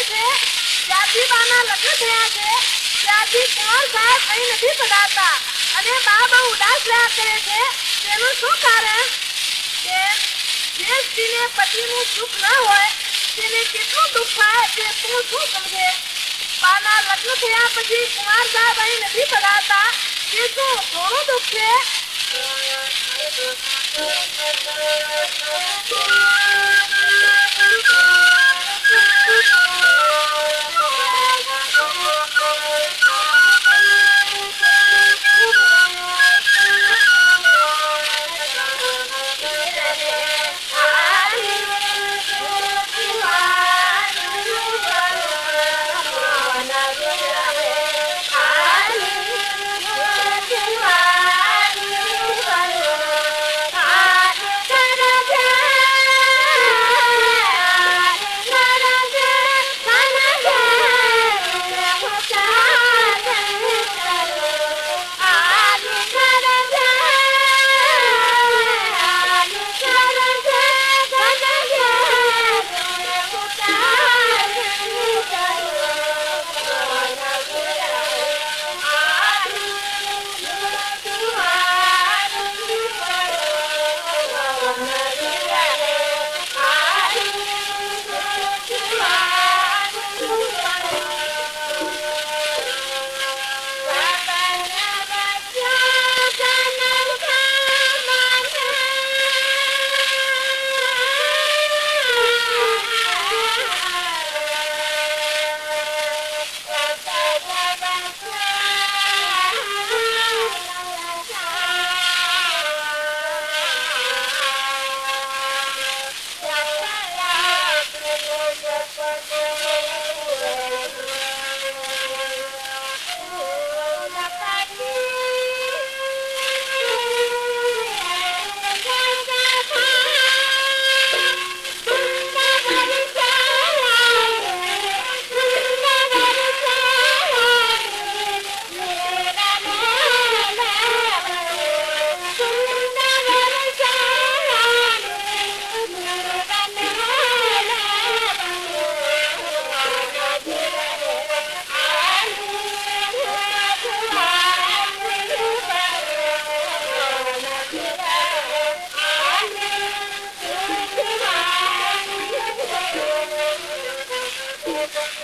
છે જ્યાંથી બાના લગ્ન થયા છે ત્યાંથી કુંવર સાહેબ અહીં નથી પધારતા અને બા બહુ ઉદાસ રહ્યા કરે છે તેનું શું કારણ કે જે સ્ત્રીને પતિનું સુખ ન હોય તેને કેટલું દુઃખ થાય તે તું શું સમજે બાના લગ્ન થયા પછી કુમાર સાહેબ અહીં નથી પધારતા તે શું થોડું દુઃખ છે Yeah. Thank you.